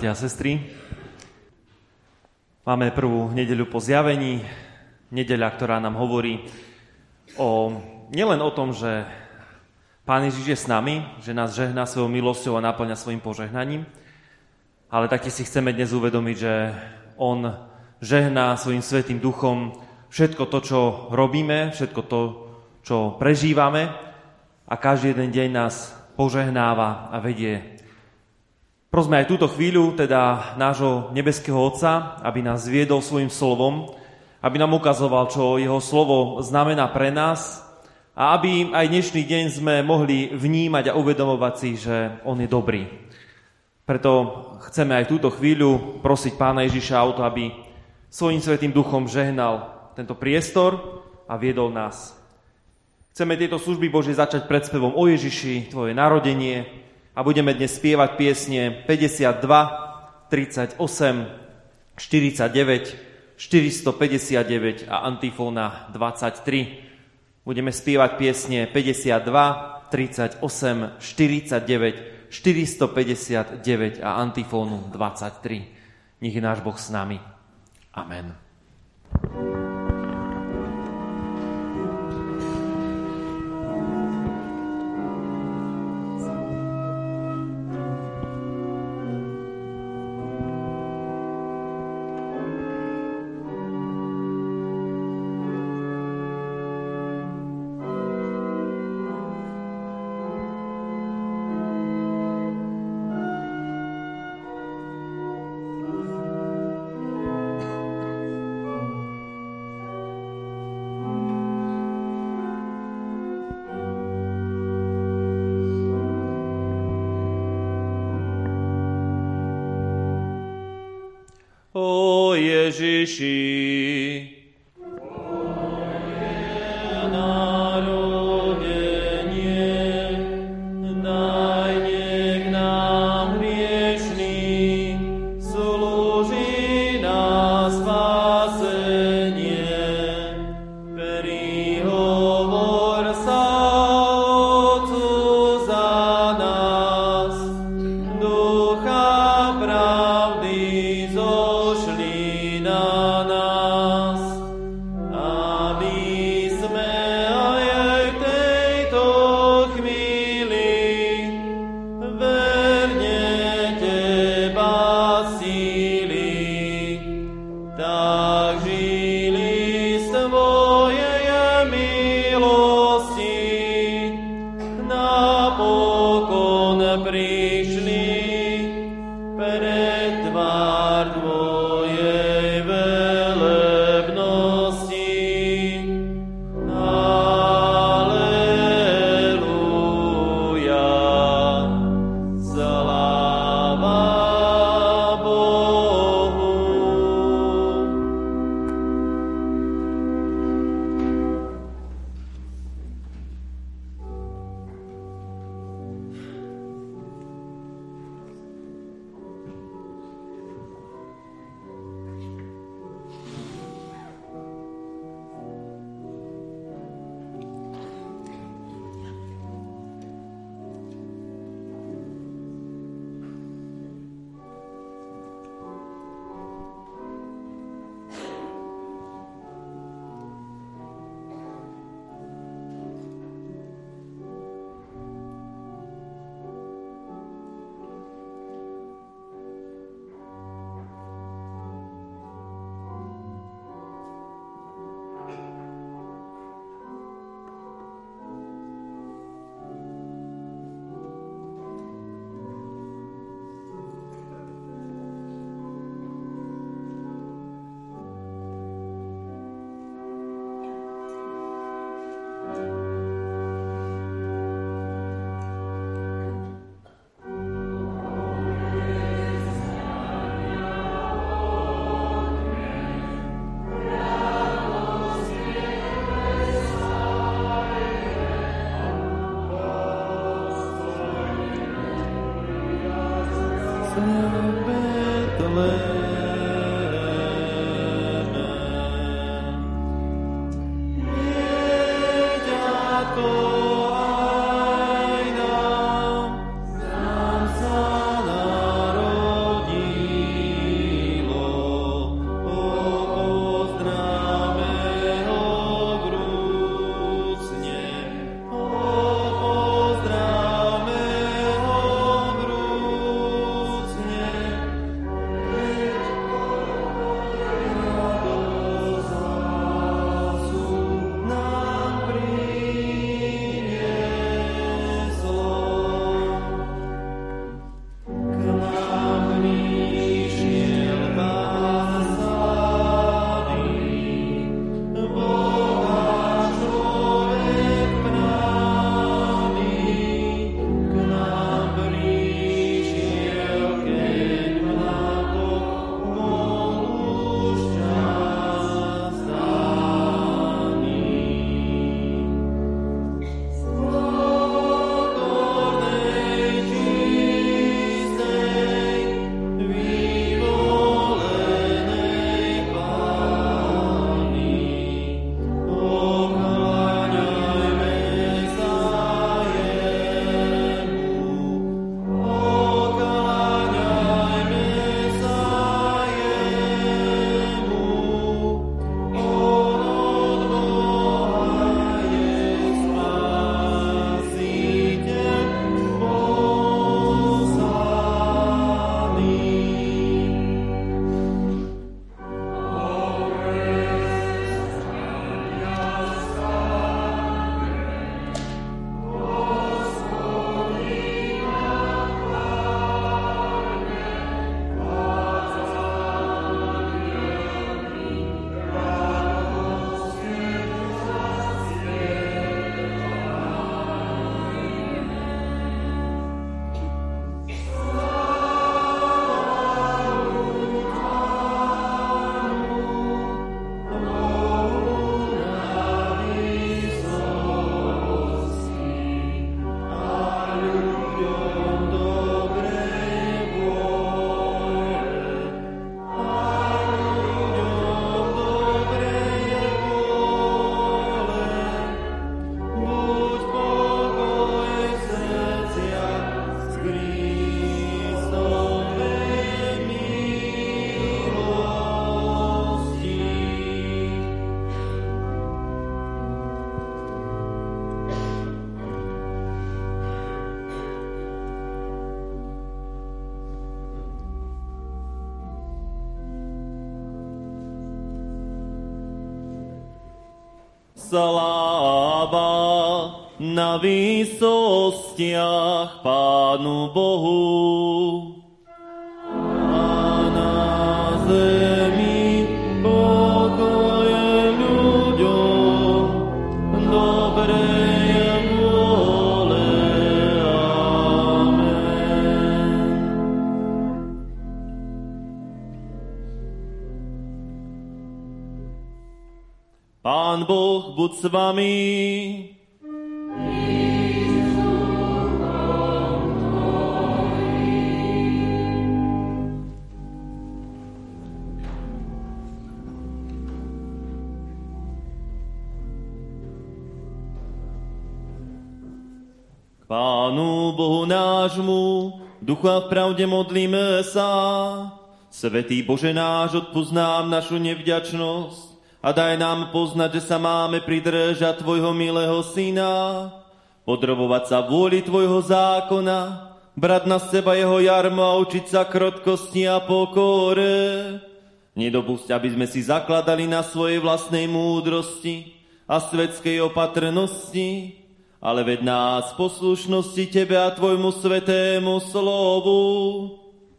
Bratia a sestry. Máme prvú nedeľu po zjavení, nedeľa, ktorá nám hovorí o, nielen o tom, že Pán Ježiš je s nami, že nás žehná svojou milosťou a náplňa svojim požehnaním, ale taktiež si chceme dnes uvedomiť, že On žehná svojim svetým duchom všetko to, čo robíme, všetko to, čo prežívame a každý jeden deň nás požehnáva a vedie Prosme aj túto chvíľu, teda nášho nebeského Otca, aby nás viedol svojim slovom, aby nám ukazoval, čo jeho slovo znamená pre nás a aby aj dnešný deň sme mohli vnímať a uvedomovať si, že On je dobrý. Preto chceme aj túto chvíľu prosiť Pána Ježiša o to, aby svojim svetým duchom žehnal tento priestor a viedol nás. Chceme tieto služby Bože začať pred spevom o Ježiši, Tvoje narodenie, a budeme dnes spievať piesne 52, 38, 49, 459 a antifóna 23. Budeme spievať piesne 52, 38, 49, 459 a antifónu 23. Nech je náš Boh s nami. Amen. tak Sláva na výsostiach Pánu Bohu. Pán Boh, buď s vami. Pánu Bohu nášmu, ducha v pravde modlíme sa. Svetý Bože náš, odpúsť nám našu nevďačnosť a daj nám poznať, že sa máme pridržať Tvojho milého Syna, podrobovať sa vôli Tvojho zákona, brať na seba jeho jarmo a učiť sa krotkosti a pokore. Nedopusť, aby sme si zakladali na svojej vlastnej múdrosti a svetskej opatrnosti, ale ved nás poslušnosti Tebe a Tvojmu svetému slovu,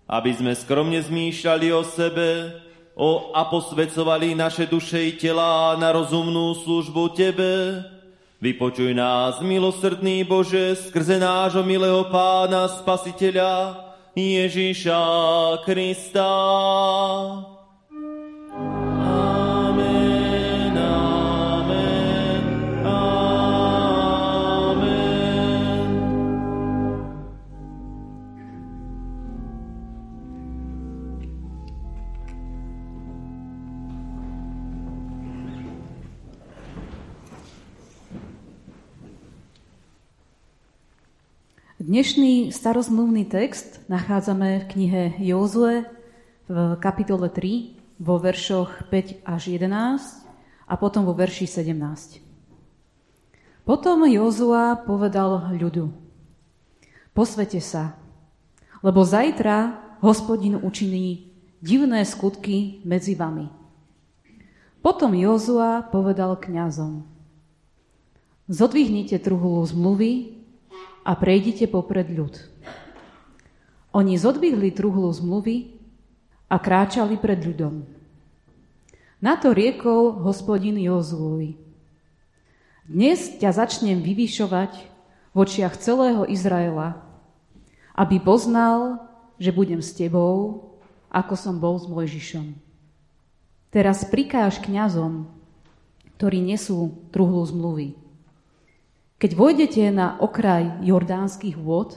aby sme skromne zmýšľali o sebe, o a posvecovali naše duše i tela na rozumnú službu Tebe. Vypočuj nás, milosrdný Bože, skrze nášho milého Pána Spasiteľa Ježíša Krista. Dnešný starozmluvný text nachádzame v knihe Jozue v kapitole 3 vo veršoch 5 až 11 a potom vo verši 17. Potom Jozua povedal ľudu, posvete sa, lebo zajtra hospodin učiní divné skutky medzi vami. Potom Jozua povedal kňazom, zodvihnite truhlu zmluvy a prejdite popred ľud. Oni zodvihli truhlu zmluvy a kráčali pred ľudom. Na to riekol hospodin Jozuovi. Dnes ťa začnem vyvyšovať v očiach celého Izraela, aby poznal, že budem s tebou, ako som bol s Mojžišom. Teraz prikáž kňazom, ktorí nesú truhlu zmluvy. Keď vojdete na okraj jordánskych vôd,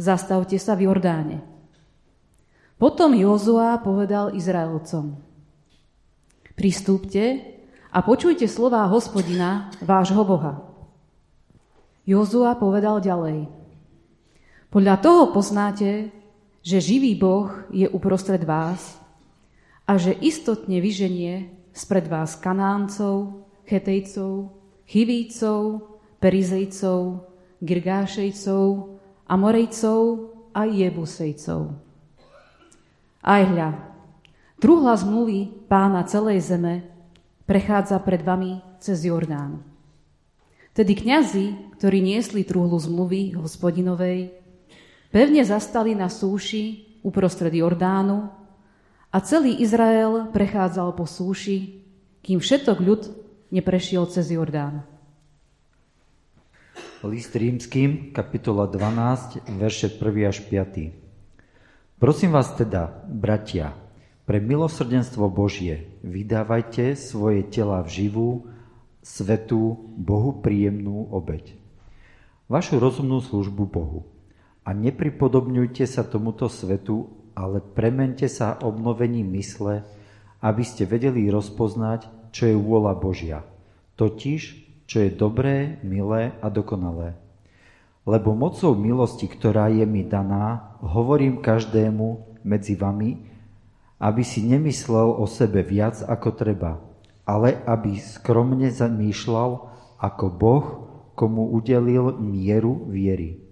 zastavte sa v Jordáne. Potom Jozua povedal Izraelcom, pristúpte a počujte slová hospodina, vášho Boha. Jozua povedal ďalej, podľa toho poznáte, že živý Boh je uprostred vás a že istotne vyženie spred vás Kanáncov, Chetejcov, Chivícov, Perizejcov, Girgášejcov, Amorejcov a Jebusejcov. Aj hľa, truhla zmluvy pána celej zeme prechádza pred vami cez Jordán. Tedy kňazi, ktorí niesli truhlu zmluvy hospodinovej, pevne zastali na súši uprostred Jordánu a celý Izrael prechádzal po súši, kým všetok ľud neprešiel cez Jordán. List rímským, kapitola 12, verše 1 až 5. Prosím vás teda, bratia, pre milosrdenstvo Božie vydávajte svoje tela v živú, svetú, Bohu príjemnú obeď. Vašu rozumnú službu Bohu. A nepripodobňujte sa tomuto svetu, ale premente sa obnovením mysle, aby ste vedeli rozpoznať, čo je vôľa Božia. Totiž, čo je dobré, milé a dokonalé. Lebo mocou milosti, ktorá je mi daná, hovorím každému medzi vami, aby si nemyslel o sebe viac ako treba, ale aby skromne zamýšľal ako Boh, komu udelil mieru viery.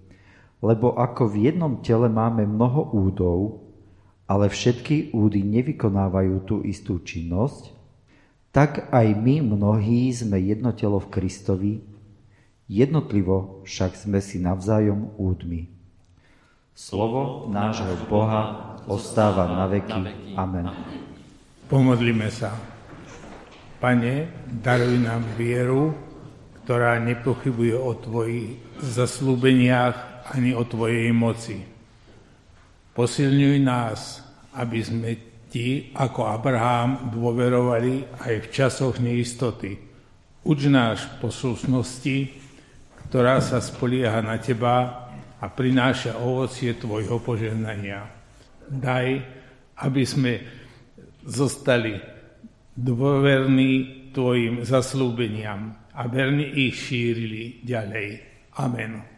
Lebo ako v jednom tele máme mnoho údov, ale všetky údy nevykonávajú tú istú činnosť, tak aj my mnohí sme jedno telo v Kristovi, jednotlivo však sme si navzájom údmi. Slovo nášho Boha ostáva na veky. Amen. Pomodlíme sa. Pane, daruj nám vieru, ktorá nepochybuje o Tvojich zaslúbeniach ani o Tvojej moci. Posilňuj nás, aby sme Ti, ako Abraham, dôverovali aj v časoch neistoty. Uč náš poslušnosti, ktorá sa spolieha na Teba a prináša ovocie Tvojho požehnania. Daj, aby sme zostali dôverní Tvojim zaslúbeniam a verne ich šírili ďalej. Amen.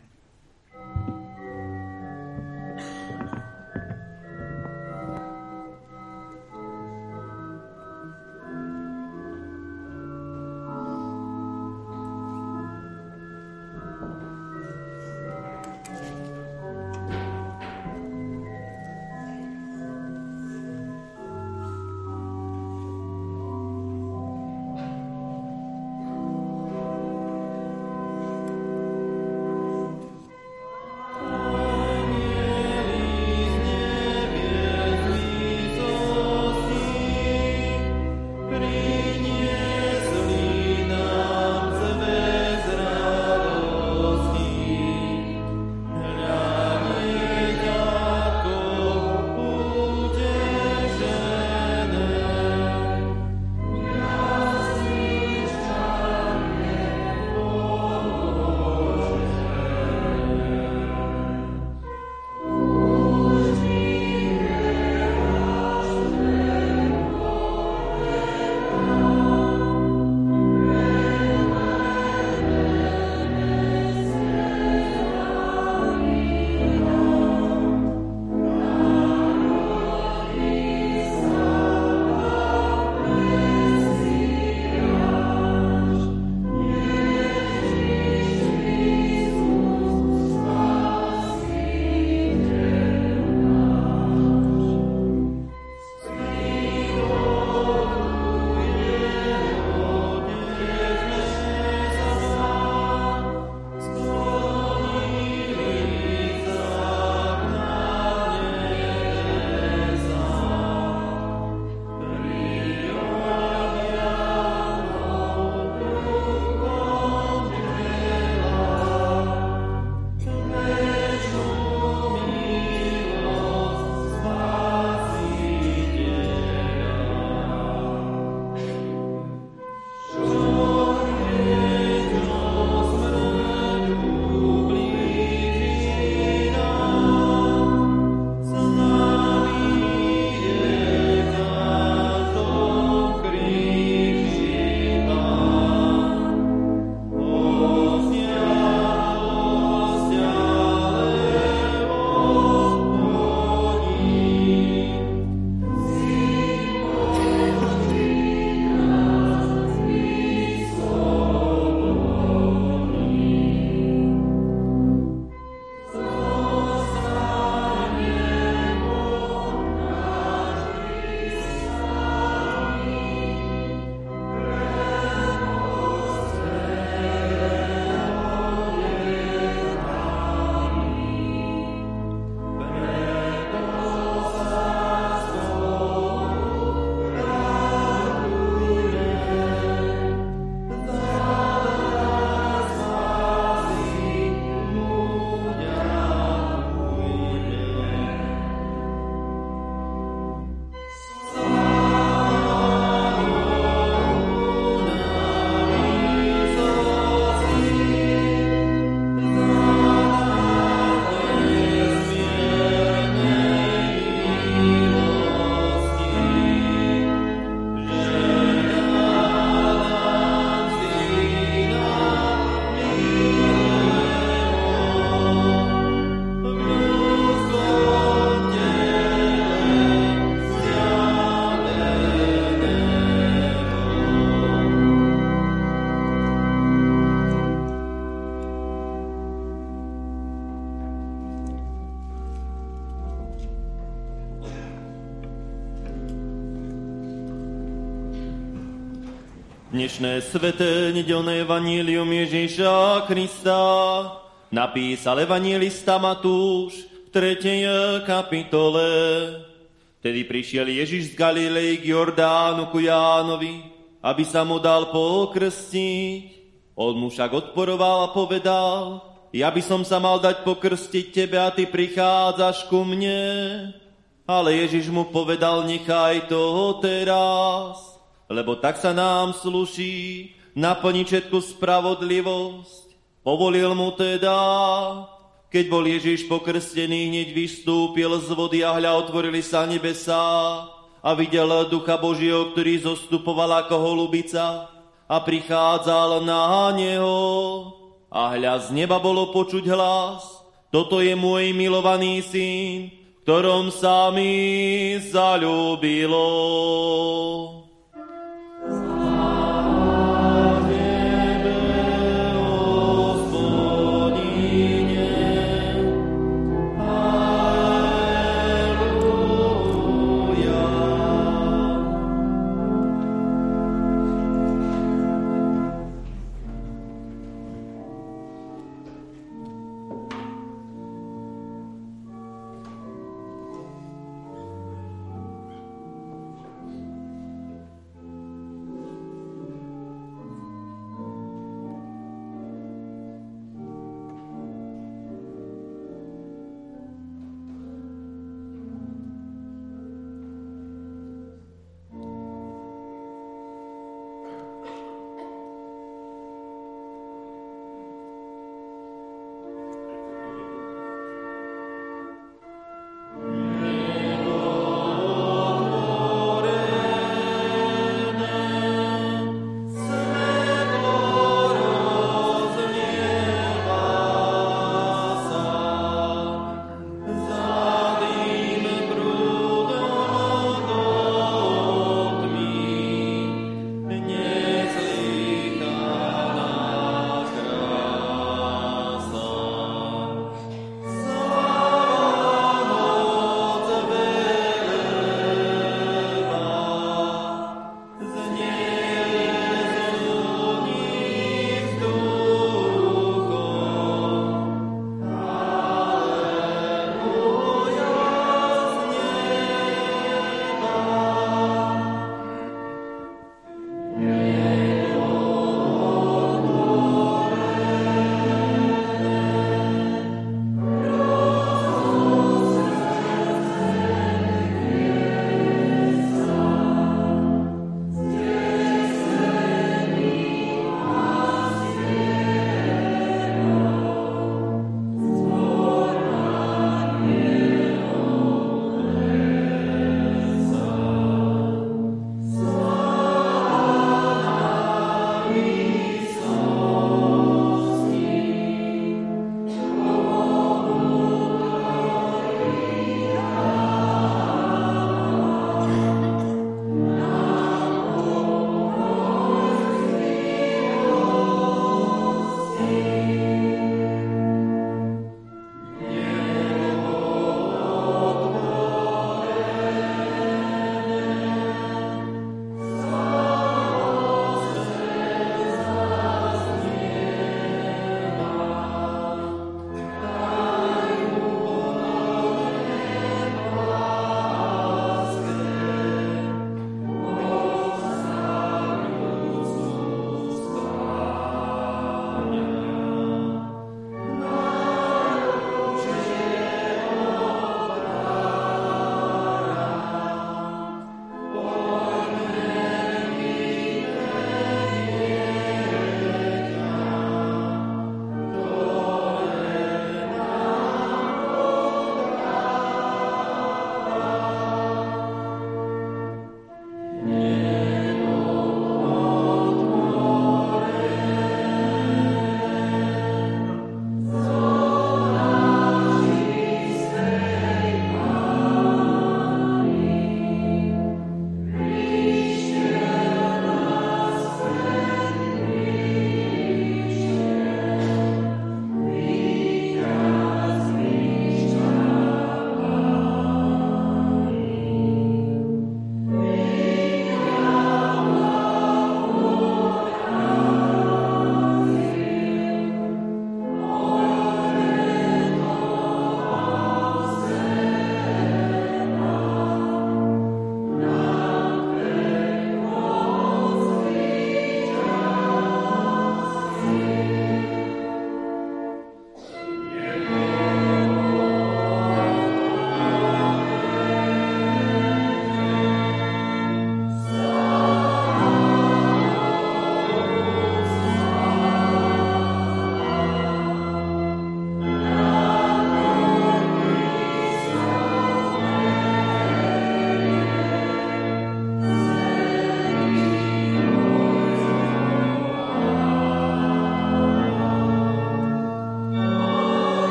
Dnešné sveté nedelné evanílium Ježíša Krista napísal evanílista Matúš v 3. kapitole. Tedy prišiel Ježiš z Galilei k Jordánu ku Jánovi, aby sa mu dal pokrstiť. On mu však odporoval a povedal, ja by som sa mal dať pokrstiť tebe a ty prichádzaš ku mne. Ale Ježiš mu povedal, nechaj to teraz, lebo tak sa nám sluší naplniť všetku spravodlivosť. Povolil mu teda, keď bol Ježiš pokrstený, hneď vystúpil z vody a hľa otvorili sa nebesá a videl Ducha Božieho, ktorý zostupoval ako holubica a prichádzal na neho. A hľa z neba bolo počuť hlas, toto je môj milovaný syn, ktorom sa mi zalúbilo.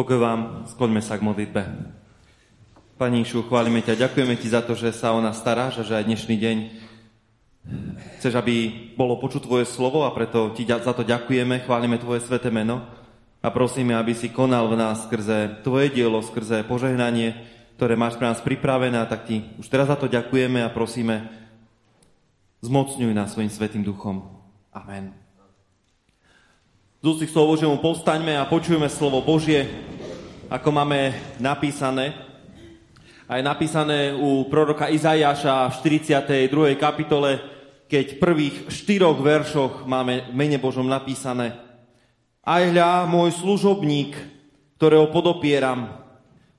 Pokoj vám, skloňme sa k modlitbe. Pani Išu, chválime ťa, ďakujeme ti za to, že sa o nás staráš a že aj dnešný deň chceš, aby bolo počuť tvoje slovo a preto ti za to ďakujeme, chválime tvoje sveté meno a prosíme, aby si konal v nás skrze tvoje dielo, skrze požehnanie, ktoré máš pre nás pripravené a tak ti už teraz za to ďakujeme a prosíme, zmocňuj nás svojim svetým duchom. Amen. Z ústých slov Božiemu povstaňme a počujeme slovo Božie, ako máme napísané. A je napísané u proroka Izajaša v 42. kapitole, keď v prvých štyroch veršoch máme mene Božom napísané Aj hľa, môj služobník, ktorého podopieram,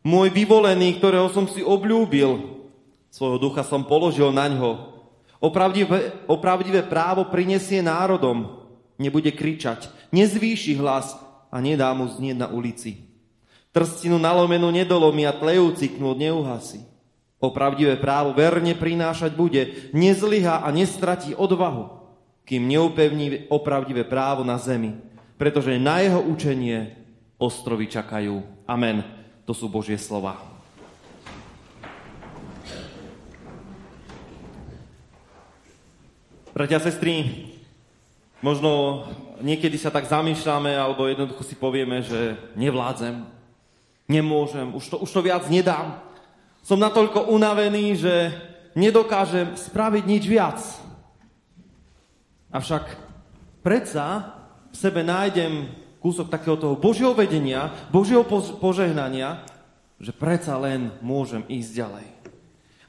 môj vyvolený, ktorého som si obľúbil, svojho ducha som položil na ňo. Opravdivé, opravdivé právo prinesie národom, nebude kričať, nezvýši hlas a nedá mu znieť na ulici. Trstinu nalomenú nedolomí a tlejúci knôt neuhasí. Opravdivé právo verne prinášať bude, nezlyha a nestratí odvahu, kým neupevní opravdivé právo na zemi, pretože na jeho učenie ostrovy čakajú. Amen. To sú Božie slova. Bratia sestry, Možno niekedy sa tak zamýšľame, alebo jednoducho si povieme, že nevládzem, nemôžem, už to, už to viac nedám. Som natoľko unavený, že nedokážem spraviť nič viac. Avšak predsa v sebe nájdem kúsok takého toho Božieho vedenia, Božieho požehnania, že predsa len môžem ísť ďalej.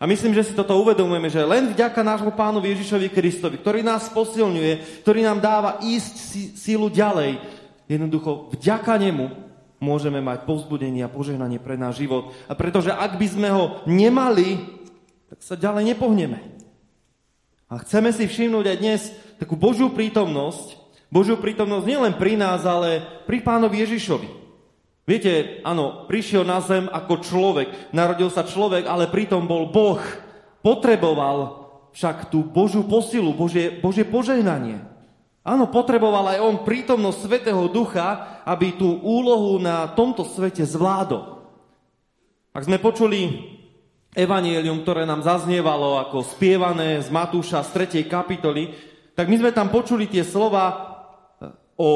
A myslím, že si toto uvedomujeme, že len vďaka nášmu pánovi Ježišovi Kristovi, ktorý nás posilňuje, ktorý nám dáva ísť sílu ďalej, jednoducho vďaka nemu môžeme mať povzbudenie a požehnanie pre náš život. A pretože ak by sme ho nemali, tak sa ďalej nepohneme. A chceme si všimnúť aj dnes takú Božiu prítomnosť, Božiu prítomnosť nielen pri nás, ale pri pánovi Ježišovi. Viete, áno, prišiel na zem ako človek, narodil sa človek, ale pritom bol Boh. Potreboval však tú Božiu posilu, Božie, Božie požehnanie. Áno, potreboval aj on prítomnosť Svetého Ducha, aby tú úlohu na tomto svete zvládol. Ak sme počuli evanielium, ktoré nám zaznievalo ako spievané z Matúša z 3. kapitoly, tak my sme tam počuli tie slova o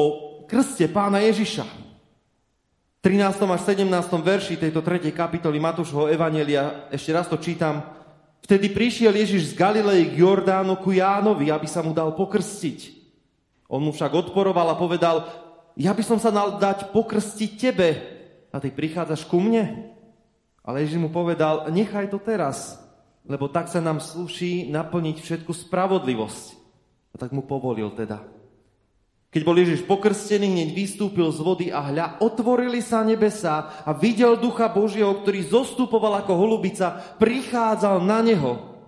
krste pána Ježiša. 13. až 17. verši tejto 3. kapitoly Matúšho Evanelia, ešte raz to čítam, vtedy prišiel Ježiš z Galilei k Jordánu ku Jánovi, aby sa mu dal pokrstiť. On mu však odporoval a povedal, ja by som sa dal dať pokrstiť tebe a ty prichádzaš ku mne? Ale Ježiš mu povedal, nechaj to teraz, lebo tak sa nám slúši naplniť všetku spravodlivosť. A tak mu povolil teda. Keď bol Ježiš pokrstený, hneď vystúpil z vody a hľa, otvorili sa nebesa a videl Ducha Božieho, ktorý zostupoval ako holubica, prichádzal na neho.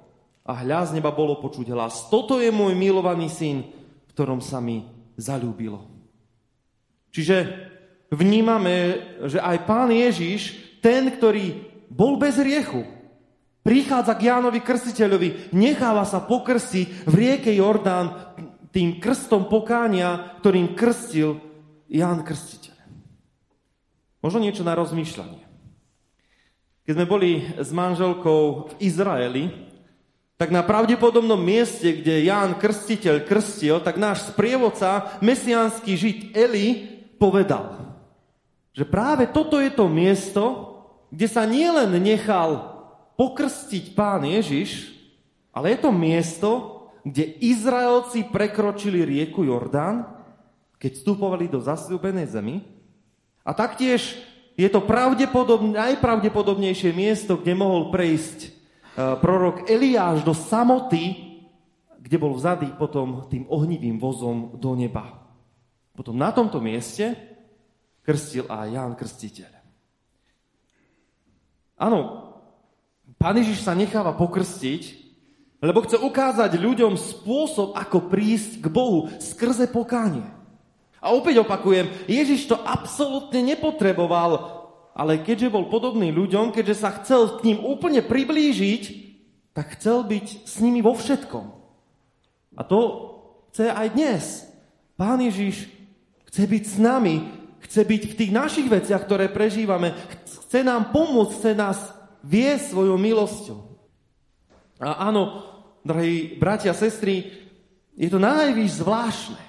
A hľa z neba bolo počuť hlas. Toto je môj milovaný syn, v ktorom sa mi zalúbilo. Čiže vnímame, že aj pán Ježiš, ten, ktorý bol bez riechu, prichádza k Jánovi Krstiteľovi, necháva sa pokrstiť v rieke Jordán, tým krstom pokánia, ktorým krstil Ján Krstiteľ. Možno niečo na rozmýšľanie. Keď sme boli s manželkou v Izraeli, tak na pravdepodobnom mieste, kde Ján Krstiteľ krstil, tak náš sprievodca, mesiánsky žid Eli, povedal, že práve toto je to miesto, kde sa nielen nechal pokrstiť pán Ježiš, ale je to miesto, kde Izraelci prekročili rieku Jordán, keď vstupovali do zasľúbenej zemi. A taktiež je to najpravdepodobnejšie miesto, kde mohol prejsť e, prorok Eliáš do samoty, kde bol vzady potom tým ohnivým vozom do neba. Potom na tomto mieste krstil aj Ján Krstiteľ. Áno, Pán Ježiš sa necháva pokrstiť lebo chce ukázať ľuďom spôsob, ako prísť k Bohu skrze pokánie. A opäť opakujem, Ježiš to absolútne nepotreboval, ale keďže bol podobný ľuďom, keďže sa chcel k ním úplne priblížiť, tak chcel byť s nimi vo všetkom. A to chce aj dnes. Pán Ježiš chce byť s nami chce byť v tých našich veciach, ktoré prežívame. Chce nám pomôcť, chce nás viesť svojou milosťou. A áno, drahí bratia a sestry, je to najvyš zvláštne.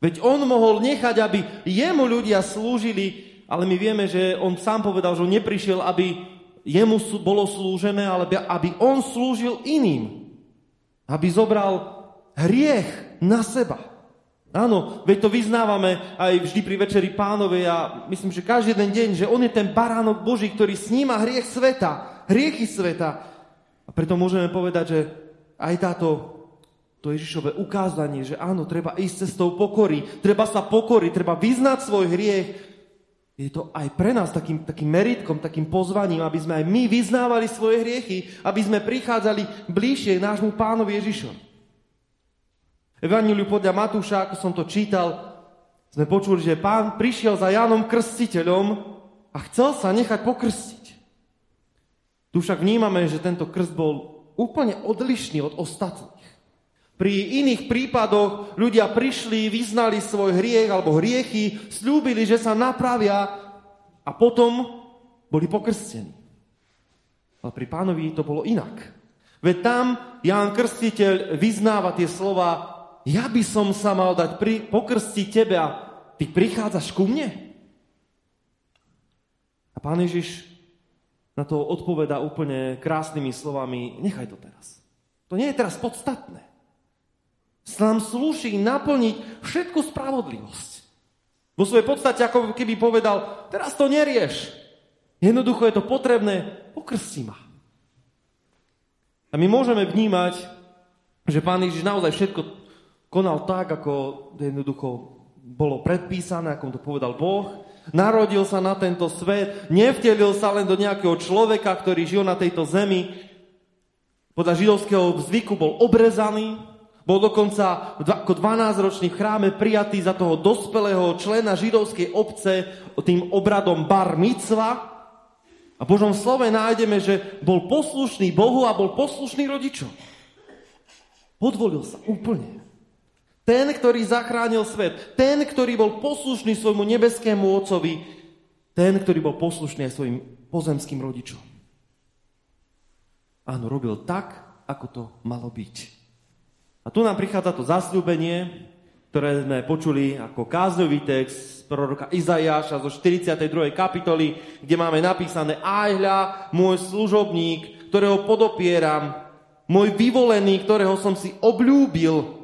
Veď on mohol nechať, aby jemu ľudia slúžili, ale my vieme, že on sám povedal, že on neprišiel, aby jemu bolo slúžené, ale aby on slúžil iným. Aby zobral hriech na seba. Áno, veď to vyznávame aj vždy pri Večeri pánovej a myslím, že každý jeden deň, že on je ten baránok Boží, ktorý sníma hriech sveta, hriechy sveta. A preto môžeme povedať, že aj táto to Ježišové ukázanie, že áno, treba ísť cestou pokory, treba sa pokoriť, treba vyznať svoj hriech. Je to aj pre nás takým, takým meritkom, takým pozvaním, aby sme aj my vyznávali svoje hriechy, aby sme prichádzali bližšie k nášmu pánovi Ježišovi. Evangeliu podľa Matúša, ako som to čítal, sme počuli, že pán prišiel za Jánom Krstiteľom a chcel sa nechať pokrstiť. Tu však vnímame, že tento krst bol úplne odlišný od ostatných. Pri iných prípadoch ľudia prišli, vyznali svoj hriech alebo hriechy, slúbili, že sa napravia a potom boli pokrstení. Ale pri pánovi to bolo inak. Veď tam Ján Krstiteľ vyznáva tie slova ja by som sa mal dať pri, pokrstiť tebe a ty prichádzaš ku mne? A pán Ježiš na to odpoveda úplne krásnymi slovami, nechaj to teraz. To nie je teraz podstatné. Nám slúši naplniť všetku spravodlivosť. Vo svojej podstate, ako keby povedal, teraz to nerieš. Jednoducho je to potrebné, pokrsti ma. A my môžeme vnímať, že Pán Ježiš naozaj všetko konal tak, ako jednoducho bolo predpísané, ako to povedal Boh. Narodil sa na tento svet, nevtelil sa len do nejakého človeka, ktorý žil na tejto zemi. Podľa židovského zvyku bol obrezaný, bol dokonca ako 12-ročný v chráme prijatý za toho dospelého člena židovskej obce tým obradom bar mitzva. A v Božom slove nájdeme, že bol poslušný Bohu a bol poslušný rodičom. Podvolil sa úplne. Ten, ktorý zachránil svet, ten, ktorý bol poslušný svojmu nebeskému otcovi, ten, ktorý bol poslušný aj svojim pozemským rodičom. Áno, robil tak, ako to malo byť. A tu nám prichádza to zasľúbenie, ktoré sme počuli ako kázňový text z proroka Izajáša zo 42. kapitoly, kde máme napísané Aj hľa, môj služobník, ktorého podopieram, môj vyvolený, ktorého som si obľúbil,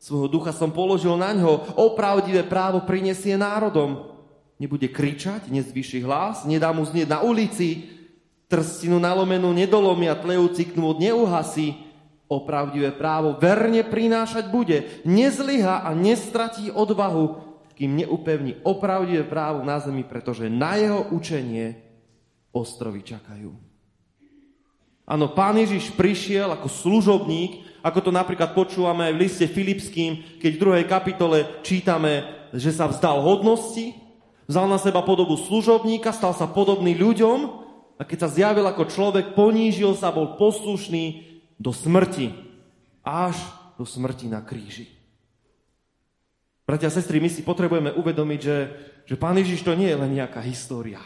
svojho ducha som položil na ňo, opravdivé právo prinesie národom. Nebude kričať, nezvýši hlas, nedá mu znieť na ulici, trstinu nalomenú nedolomia, tlejúci knôt neuhasí, opravdivé právo verne prinášať bude, nezlyha a nestratí odvahu, kým neupevní opravdivé právo na zemi, pretože na jeho učenie ostrovy čakajú. Áno, pán Ježiš prišiel ako služobník, ako to napríklad počúvame v liste Filipským, keď v druhej kapitole čítame, že sa vzdal hodnosti, vzal na seba podobu služobníka, stal sa podobný ľuďom a keď sa zjavil ako človek, ponížil sa, bol poslušný do smrti, až do smrti na kríži. Bratia a sestry, my si potrebujeme uvedomiť, že, že Pán Ježiš to nie je len nejaká história,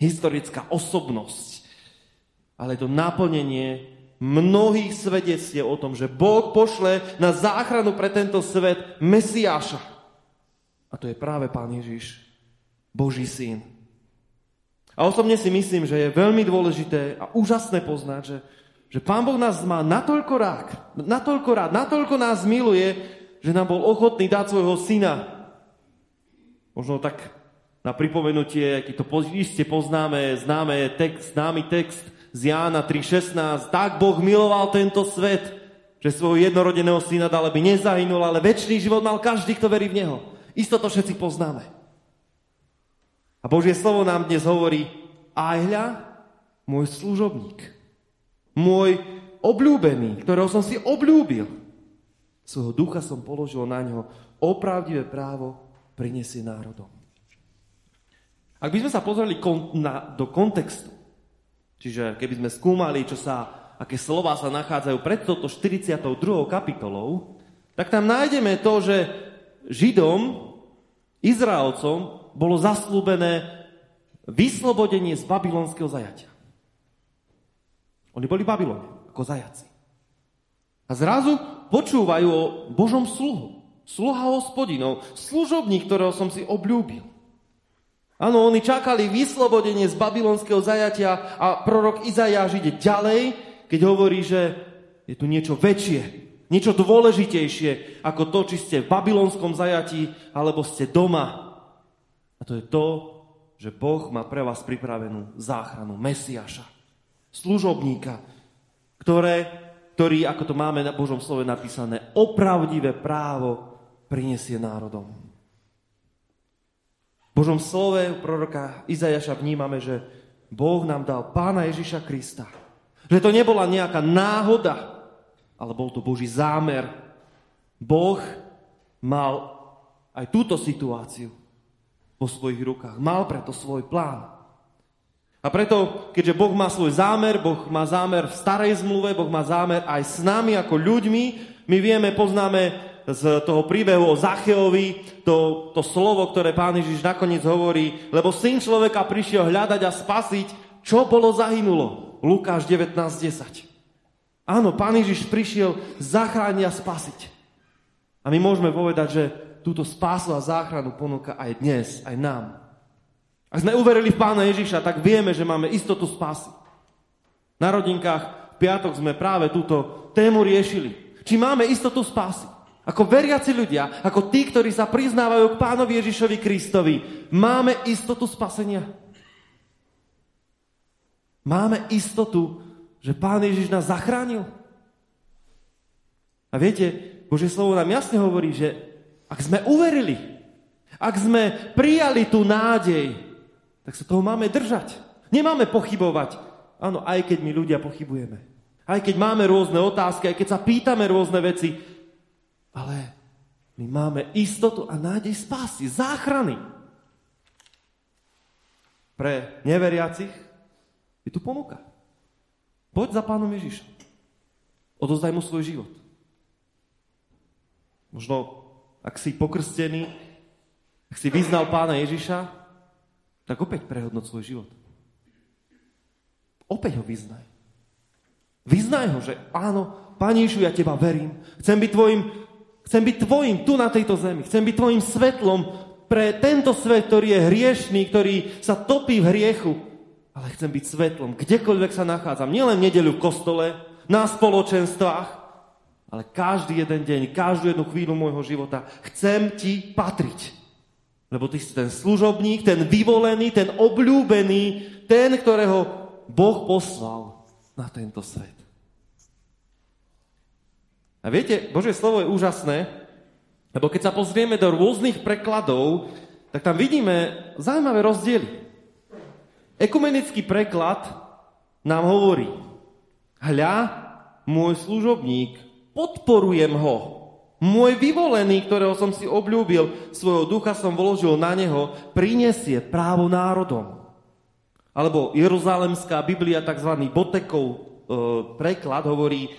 historická osobnosť, ale to naplnenie mnohých svedectiev o tom, že Boh pošle na záchranu pre tento svet Mesiáša. A to je práve Pán Ježiš, Boží syn. A osobne si myslím, že je veľmi dôležité a úžasné poznať, že, že Pán Boh nás má natoľko rád, natoľko rád, natoľko nás miluje, že nám bol ochotný dať svojho syna. Možno tak na pripomenutie, keď to iste poznáme, známe text, známy text z Jána 3.16. Tak Boh miloval tento svet, že svojho jednorodeného syna dal, aby nezahynul, ale väčší život mal každý, kto verí v Neho. Isto to všetci poznáme. A Božie slovo nám dnes hovorí, aj hľa, môj služobník, môj obľúbený, ktorého som si obľúbil. Svojho ducha som položil na ňo. Opravdivé právo prinesie národom. Ak by sme sa pozreli kon, na, do kontextu, čiže keby sme skúmali, čo sa, aké slova sa nachádzajú pred touto 42. kapitolou, tak tam nájdeme to, že Židom, Izraelcom bolo zaslúbené vyslobodenie z babylonského zajatia. Oni boli v Babylone, ako zajaci. A zrazu počúvajú o Božom sluhu. Sluha hospodinov, služobník, ktorého som si obľúbil. Áno, oni čakali vyslobodenie z babylonského zajatia a prorok Izajáš ide ďalej, keď hovorí, že je tu niečo väčšie, niečo dôležitejšie ako to, či ste v babylonskom zajatí alebo ste doma. A to je to, že Boh má pre vás pripravenú záchranu Mesiaša, služobníka, ktoré, ktorý, ako to máme na Božom slove napísané, opravdivé právo prinesie národom. Božom slove proroka Izajaša vnímame, že Boh nám dal pána Ježiša Krista. Že to nebola nejaká náhoda, ale bol to Boží zámer. Boh mal aj túto situáciu vo svojich rukách. Mal preto svoj plán. A preto, keďže Boh má svoj zámer, Boh má zámer v starej zmluve, Boh má zámer aj s nami ako ľuďmi, my vieme, poznáme z toho príbehu o Zacheovi, to, to slovo, ktoré pán Ježiš nakoniec hovorí, lebo syn človeka prišiel hľadať a spasiť, čo bolo zahynulo. Lukáš 19.10. Áno, pán Ježiš prišiel zachrániť a spasiť. A my môžeme povedať, že túto spásu a záchranu ponúka aj dnes, aj nám. Ak sme uverili v pána Ježiša, tak vieme, že máme istotu spásy. Na rodinkách v piatok sme práve túto tému riešili. Či máme istotu spásy. Ako veriaci ľudia, ako tí, ktorí sa priznávajú k pánovi Ježišovi Kristovi, máme istotu spasenia. Máme istotu, že pán Ježiš nás zachránil. A viete, Bože slovo nám jasne hovorí, že ak sme uverili, ak sme prijali tú nádej, tak sa toho máme držať. Nemáme pochybovať. Áno, aj keď my ľudia pochybujeme. Aj keď máme rôzne otázky, aj keď sa pýtame rôzne veci, ale my máme istotu a nádej spásy, záchrany. Pre neveriacich je tu ponuka. Poď za pánom Ježišom. Odozdaj mu svoj život. Možno, ak si pokrstený, ak si vyznal pána Ježiša, tak opäť prehodnoť svoj život. Opäť ho vyznaj. Vyznaj ho, že áno, Pane Ježišu, ja teba verím. Chcem byť tvojim Chcem byť tvojim tu na tejto zemi. Chcem byť tvojim svetlom pre tento svet, ktorý je hriešný, ktorý sa topí v hriechu. Ale chcem byť svetlom, kdekoľvek sa nachádzam. Nielen v nedeľu v kostole, na spoločenstvách, ale každý jeden deň, každú jednu chvíľu môjho života chcem ti patriť. Lebo ty si ten služobník, ten vyvolený, ten obľúbený, ten, ktorého Boh poslal na tento svet. A viete, Božie slovo je úžasné, lebo keď sa pozrieme do rôznych prekladov, tak tam vidíme zaujímavé rozdiely. Ekumenický preklad nám hovorí, hľa, môj služobník, podporujem ho. Môj vyvolený, ktorého som si obľúbil, svojho ducha som vložil na neho, prinesie právo národom. Alebo Jeruzalemská Biblia, tzv. Botekov e, preklad, hovorí,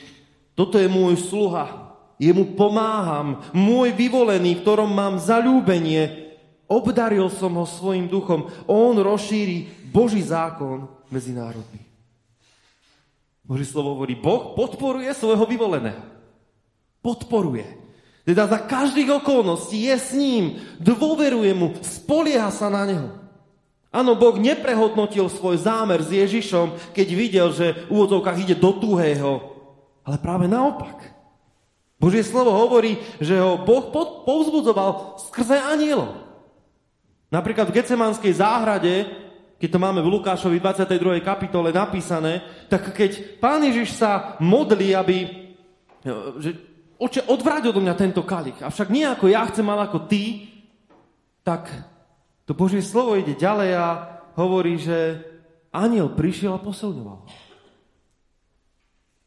toto je môj sluha, jemu pomáham, môj vyvolený, v ktorom mám zalúbenie. Obdaril som ho svojim duchom. On rozšíri Boží zákon medzi národmi. Boží slovo hovorí, Boh podporuje svojho vyvoleného. Podporuje. Teda za každých okolností je s ním, dôveruje mu, spolieha sa na neho. Áno, Boh neprehodnotil svoj zámer s Ježišom, keď videl, že v úvodzovkách ide do tuhého, ale práve naopak. Božie slovo hovorí, že ho Boh povzbudzoval skrze anielov. Napríklad v Gecemanskej záhrade, keď to máme v Lukášovi 22. kapitole napísané, tak keď pán Ježiš sa modlí, aby, že oče, odvráť od mňa tento kalich, avšak nie ako ja chcem, ale ako ty, tak to Božie slovo ide ďalej a hovorí, že aniel prišiel a posilňoval ho.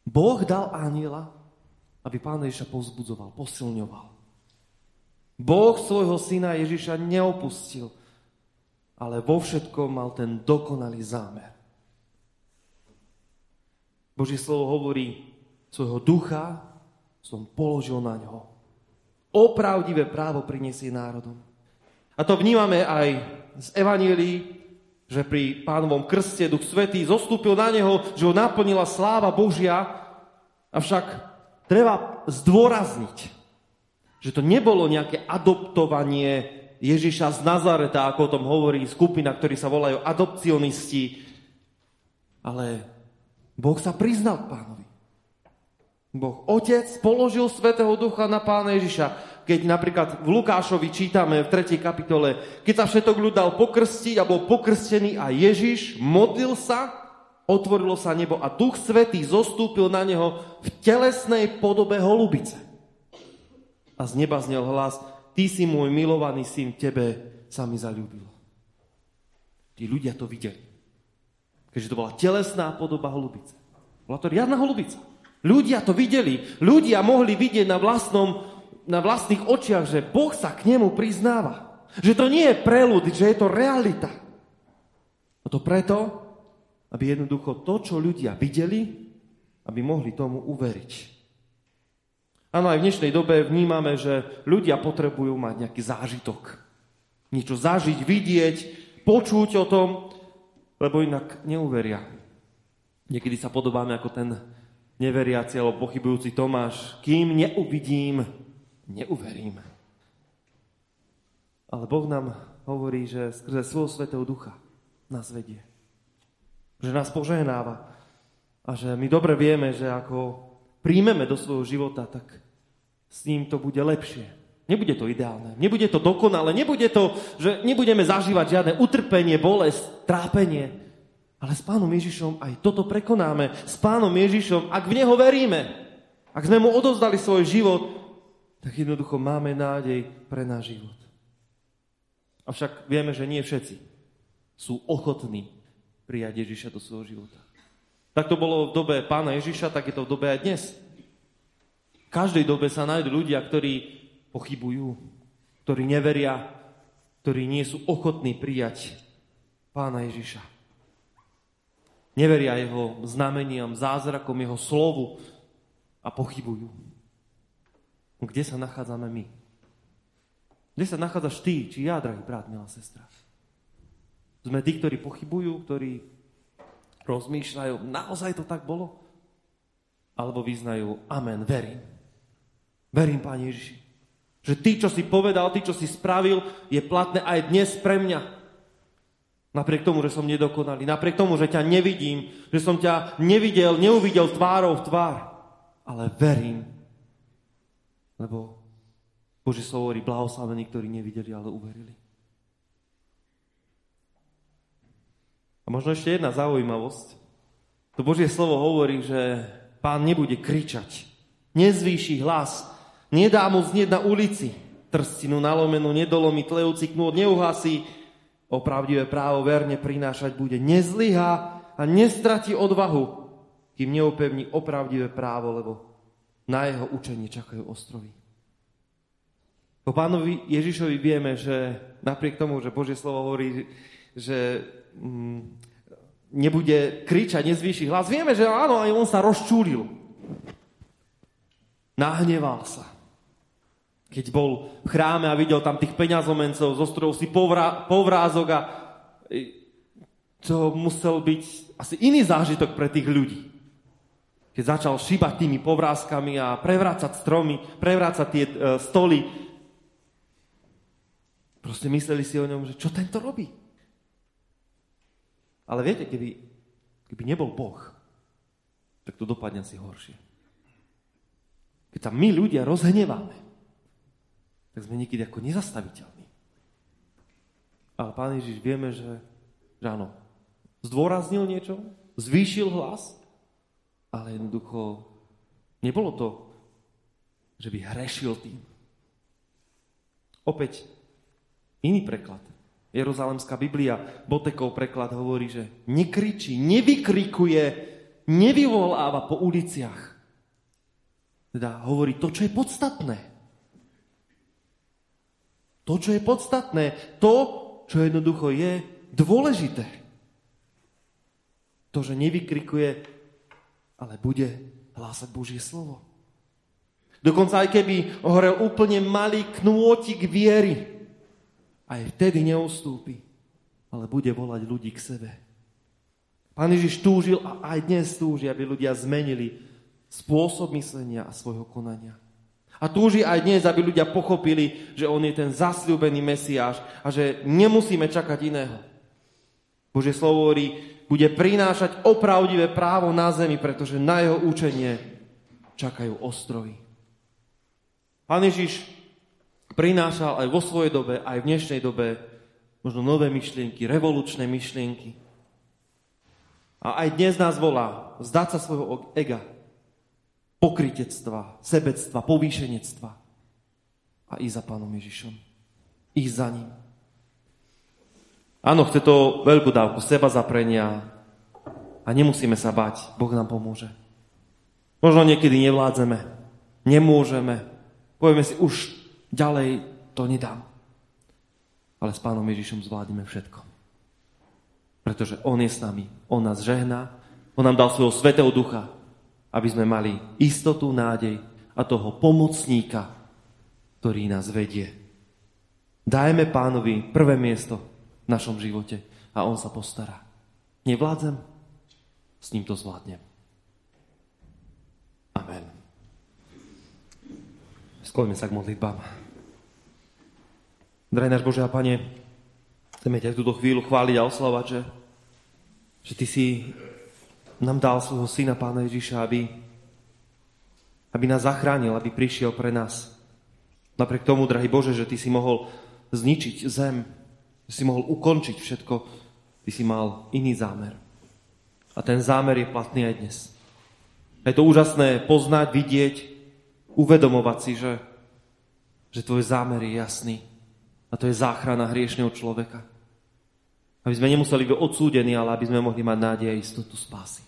Boh dal aniela, aby pána Ježiša povzbudzoval, posilňoval. Boh svojho syna Ježiša neopustil, ale vo všetkom mal ten dokonalý zámer. Božie slovo hovorí, svojho ducha som položil na ňo. Opravdivé právo priniesie národom. A to vnímame aj z Evanielii, že pri pánovom krste Duch Svetý zostúpil na neho, že ho naplnila sláva Božia, avšak treba zdôrazniť, že to nebolo nejaké adoptovanie Ježiša z Nazareta, ako o tom hovorí skupina, ktorí sa volajú adopcionisti, ale Boh sa priznal k pánovi. Boh Otec položil Svetého Ducha na pána Ježiša keď napríklad v Lukášovi čítame v 3. kapitole, keď sa všetok ľud dal pokrstiť a bol pokrstený a Ježiš modlil sa, otvorilo sa nebo a Duch Svetý zostúpil na neho v telesnej podobe holubice. A z neba znel hlas, ty si môj milovaný syn, tebe sa mi zalúbil. Tí ľudia to videli. Keďže to bola telesná podoba holubice. Bola to riadna holubica. Ľudia to videli. Ľudia mohli vidieť na vlastnom na vlastných očiach, že Boh sa k nemu priznáva. Že to nie je prelud, že je to realita. A to preto, aby jednoducho to, čo ľudia videli, aby mohli tomu uveriť. Áno, aj v dnešnej dobe vnímame, že ľudia potrebujú mať nejaký zážitok. Niečo zažiť, vidieť, počuť o tom, lebo inak neuveria. Niekedy sa podobáme ako ten neveriaci alebo pochybujúci Tomáš. Kým neuvidím, neuveríme. Ale Boh nám hovorí, že skrze svojho svetého ducha nás vedie. Že nás požehnáva. A že my dobre vieme, že ako príjmeme do svojho života, tak s ním to bude lepšie. Nebude to ideálne, nebude to dokonale, nebude to, že nebudeme zažívať žiadne utrpenie, bolesť, trápenie. Ale s pánom Ježišom aj toto prekonáme. S pánom Ježišom, ak v Neho veríme, ak sme mu odovzdali svoj život, tak jednoducho máme nádej pre náš život. Avšak vieme, že nie všetci sú ochotní prijať Ježiša do svojho života. Tak to bolo v dobe pána Ježiša, tak je to v dobe aj dnes. V každej dobe sa nájdú ľudia, ktorí pochybujú, ktorí neveria, ktorí nie sú ochotní prijať pána Ježiša. Neveria jeho znameniam, zázrakom, jeho slovu a pochybujú. Kde sa nachádzame my? Kde sa nachádzaš ty, či ja, drahý brat, milá sestra? Sme tí, ktorí pochybujú, ktorí rozmýšľajú, naozaj to tak bolo? Alebo vyznajú, amen, verím. Verím, Pane Ježiši. Že ty, čo si povedal, ty, čo si spravil, je platné aj dnes pre mňa. Napriek tomu, že som nedokonalý, napriek tomu, že ťa nevidím, že som ťa nevidel, neuvidel tvárou v tvár, ale verím, lebo Bože slovo hovorí, blahoslavení, ktorí nevideli, ale uverili. A možno ešte jedna zaujímavosť. To Božie slovo hovorí, že pán nebude kričať, nezvýši hlas, nedá mu znieť na ulici, trstinu nalomenú, nedolomí tlejúci knôt, neuhasí, opravdivé právo verne prinášať bude, nezlyhá a nestratí odvahu, kým neupevní opravdivé právo, lebo na jeho učenie čakajú ostrovy. Po pánovi Ježišovi vieme, že napriek tomu, že Božie slovo hovorí, že mm, nebude kričať, nezvýši hlas, vieme, že áno, aj on sa rozčúlil. Nahneval sa. Keď bol v chráme a videl tam tých peňazomencov, zostrojil si povrá, povrázok a to musel byť asi iný zážitok pre tých ľudí keď začal šíbať tými povrázkami a prevrácať stromy, prevrácať tie e, stoly. Proste mysleli si o ňom, že čo tento robí? Ale viete, keby, keby nebol Boh, tak to dopadne asi horšie. Keď sa my ľudia rozhneváme, tak sme niekedy ako nezastaviteľní. Ale Pán Ježiš vieme, že, že áno, zdôraznil niečo, zvýšil hlas, ale jednoducho nebolo to, že by hrešil tým. Opäť iný preklad. Jeruzalemská Biblia, Botekov preklad hovorí, že nekričí, nevykrikuje, nevyvoláva po uliciach. Teda hovorí to, čo je podstatné. To, čo je podstatné. To, čo jednoducho je dôležité. To, že nevykrikuje, ale bude hlásať Božie slovo. Dokonca aj keby horel úplne malý knôtik viery, aj vtedy neustúpi. ale bude volať ľudí k sebe. Pán Ježiš túžil a aj dnes túži, aby ľudia zmenili spôsob myslenia a svojho konania. A túži aj dnes, aby ľudia pochopili, že on je ten zasľúbený Mesiáš a že nemusíme čakať iného. Bože slovo hovorí, bude prinášať opravdivé právo na zemi, pretože na jeho učenie čakajú ostrovy. Pán Ježiš prinášal aj vo svojej dobe, aj v dnešnej dobe možno nové myšlienky, revolučné myšlienky. A aj dnes nás volá vzdať sa svojho ega, pokritectva, sebectva, povýšenectva a ísť za Pánom Ježišom. Ísť za ním. Áno, chce to veľkú dávku seba zaprenia a nemusíme sa bať. Boh nám pomôže. Možno niekedy nevládzeme, nemôžeme. Povieme si, už ďalej to nedám. Ale s Pánom Ježišom zvládneme všetko. Pretože On je s nami. On nás žehná. On nám dal svojho svetého ducha aby sme mali istotu, nádej a toho pomocníka, ktorý nás vedie. Dajme pánovi prvé miesto v našom živote a on sa postará. Nevládzem? S ním to zvládnem. Amen. Skloňme sa k modlitbám. Drahý náš Bože a Pane, chceme ťa v túto chvíľu chváliť a oslavať, že, že Ty si nám dal svojho syna Pána Ježiša, aby, aby nás zachránil, aby prišiel pre nás. Napriek tomu, drahý Bože, že Ty si mohol zničiť zem, že si mohol ukončiť všetko, Ty si mal iný zámer. A ten zámer je platný aj dnes. Je to úžasné poznať, vidieť, uvedomovať si, že, že tvoj zámer je jasný. A to je záchrana hriešného človeka. Aby sme nemuseli byť odsúdení, ale aby sme mohli mať nádej a istotu spásy.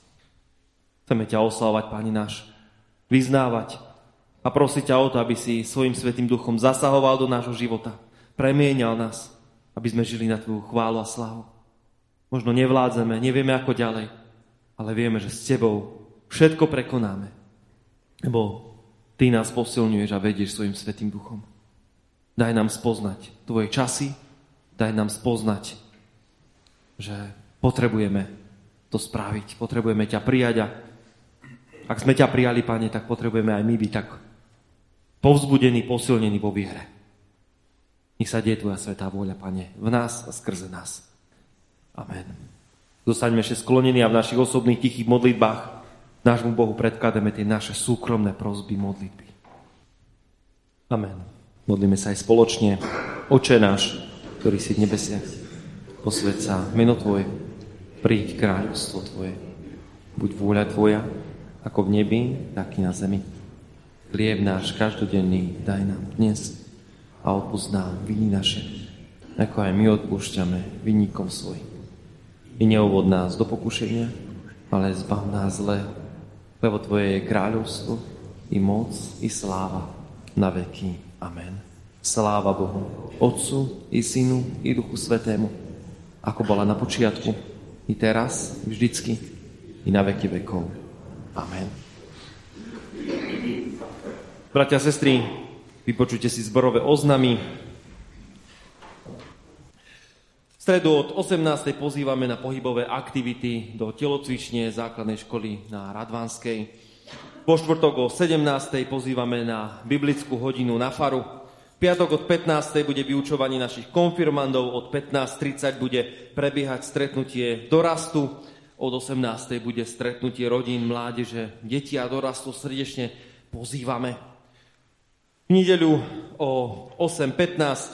Chceme ťa oslavovať, Pani náš, vyznávať a prosiť ťa o to, aby si svojim svetým duchom zasahoval do nášho života, premienial nás, aby sme žili na Tvoju chválu a slavu. Možno nevládzeme, nevieme ako ďalej, ale vieme, že s Tebou všetko prekonáme, lebo Ty nás posilňuješ a vedieš svojim svetým duchom. Daj nám spoznať Tvoje časy, daj nám spoznať, že potrebujeme to spraviť, potrebujeme ťa prijať a ak sme ťa prijali, Pane, tak potrebujeme aj my byť tak povzbudení, posilnení vo viere. Nech sa deje Tvoja svetá vôľa, Pane, v nás a skrze nás. Amen. Zostaňme ešte sklonení a v našich osobných tichých modlitbách nášmu Bohu predkladáme tie naše súkromné prozby modlitby. Amen. Modlíme sa aj spoločne. Oče náš, ktorý si v nebesiach, posved meno Tvoje, príď kráľovstvo Tvoje, buď vôľa Tvoja, ako v nebi, tak i na zemi. Chlieb náš každodenný daj nám dnes a odpúsť nám viny naše, ako aj my odpúšťame vinníkom svojim. I neuvod nás do pokušenia, ale zbav nás zle, lebo Tvoje je kráľovstvo, i moc, i sláva na veky. Amen. Sláva Bohu, Otcu, i Synu, i Duchu Svetému, ako bola na počiatku, i teraz, i vždycky, i na veky vekov. Amen. Bratia a sestry, vypočujte si zborové oznamy. V stredu od 18. pozývame na pohybové aktivity do telocvične základnej školy na Radvanskej. Po štvrtok o 17. pozývame na biblickú hodinu na faru. Piatok od 15. bude vyučovanie našich konfirmandov, od 15.30 bude prebiehať stretnutie dorastu od 18. bude stretnutie rodín, mládeže, deti a dorastu srdečne pozývame. V nedeľu o 8.15 e,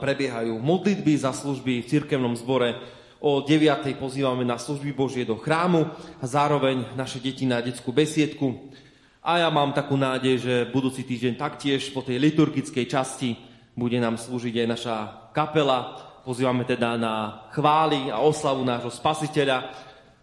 prebiehajú modlitby za služby v cirkevnom zbore. O 9. pozývame na služby Božie do chrámu a zároveň naše deti na detskú besiedku. A ja mám takú nádej, že budúci týždeň taktiež po tej liturgickej časti bude nám slúžiť aj naša kapela, pozývame teda na chvály a oslavu nášho spasiteľa.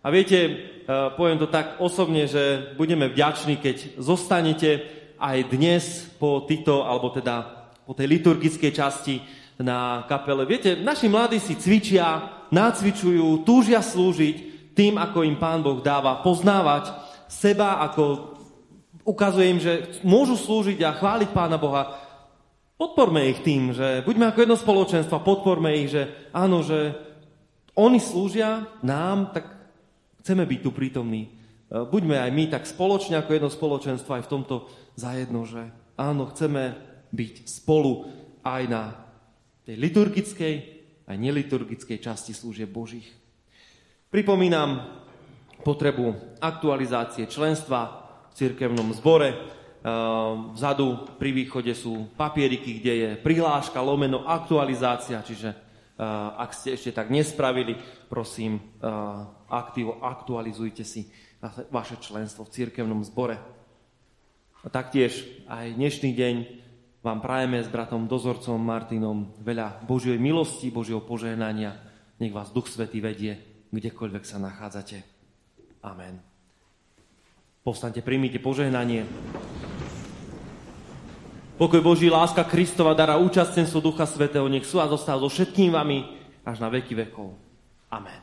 A viete, e, poviem to tak osobne, že budeme vďační, keď zostanete aj dnes po týchto, alebo teda po tej liturgickej časti na kapele. Viete, naši mladí si cvičia, nácvičujú, túžia slúžiť tým, ako im Pán Boh dáva poznávať seba, ako ukazuje im, že môžu slúžiť a chváliť Pána Boha Podporme ich tým, že buďme ako jedno spoločenstvo, podporme ich, že áno, že oni slúžia nám, tak chceme byť tu prítomní. Buďme aj my tak spoločne ako jedno spoločenstvo aj v tomto zajedno, že áno, chceme byť spolu aj na tej liturgickej, aj neliturgickej časti služieb Božích. Pripomínam potrebu aktualizácie členstva v cirkevnom zbore. E, vzadu pri východe sú papieriky, kde je prihláška lomeno aktualizácia, čiže Eh, ak ste ešte tak nespravili, prosím, eh, aktualizujte si vaše členstvo v cirkevnom zbore. A taktiež aj dnešný deň vám prajeme s bratom dozorcom Martinom veľa Božej milosti, Božieho požehnania. Nech vás Duch Svetý vedie, kdekoľvek sa nachádzate. Amen. Povstaňte, príjmite požehnanie. Pokoj Boží, láska Kristova, dara účastenstvo Ducha Svetého, nech sú a zostáva so všetkým vami až na veky vekov. Amen.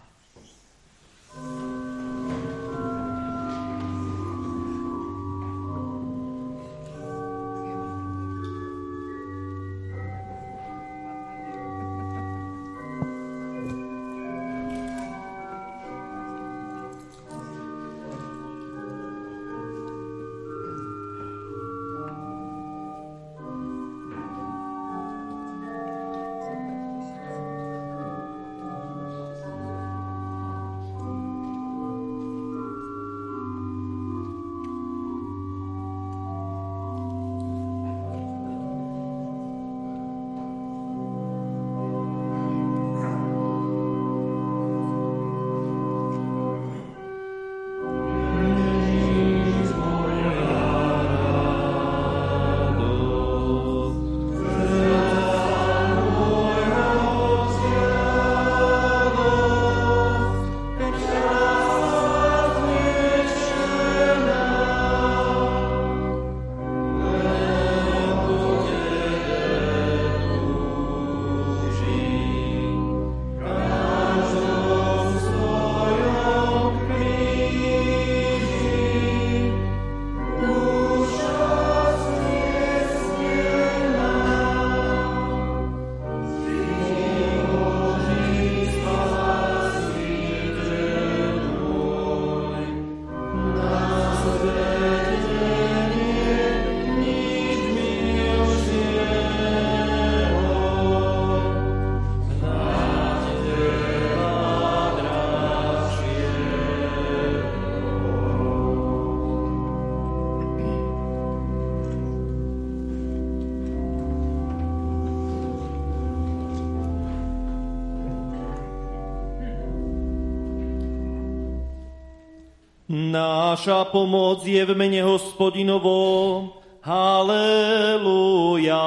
Naša pomoc je v mene hospodinovom. Haleluja.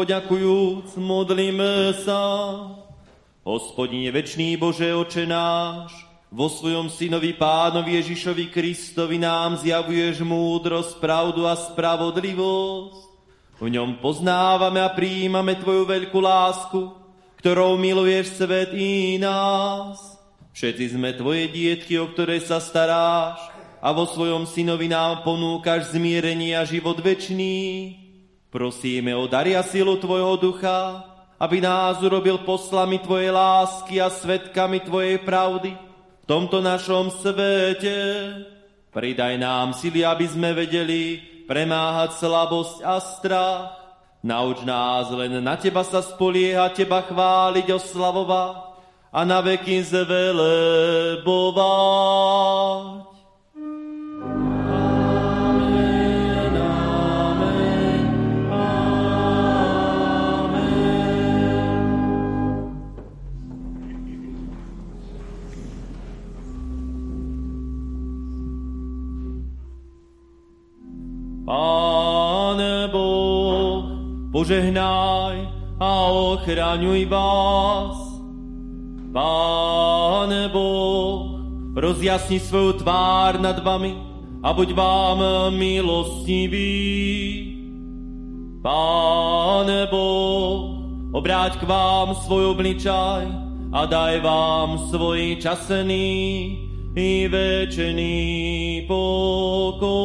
Poďakujúc, modlíme sa. Hospodine, večný Bože, oče náš, vo svojom synovi pánovi Ježišovi Kristovi nám zjavuješ múdrosť, pravdu a spravodlivosť. V ňom poznávame a prijímame Tvoju veľkú lásku, ktorou miluješ svet i nás. Všetci sme Tvoje dietky, o ktoré sa staráš a vo svojom synovi nám ponúkaš zmierenie a život večný. Prosíme o daria silu Tvojho ducha, aby nás urobil poslami Tvojej lásky a svetkami Tvojej pravdy v tomto našom svete. Pridaj nám sily, aby sme vedeli premáhať slabosť a strach. Nauč nás len na Teba sa spoliehať, Teba chváliť, oslavovať a na veky zvelebovať. Požehnaj a ochraňuj vás. Pane Boh, rozjasni svoju tvár nad vami a buď vám milostivý. Páne Boh, obráť k vám svoj obličaj a daj vám svoj časený i večný pokoj.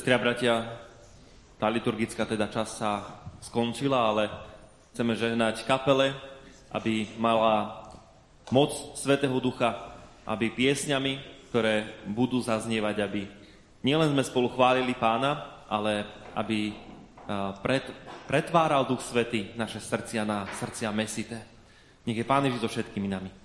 Sestri a bratia, tá liturgická teda časť sa skončila, ale chceme žehnať kapele, aby mala moc Svetého Ducha, aby piesňami, ktoré budú zaznievať, aby nielen sme spolu chválili pána, ale aby pred, pretváral Duch Svety naše srdcia na srdcia mesité. Nech je Pán Ježiš so všetkými nami.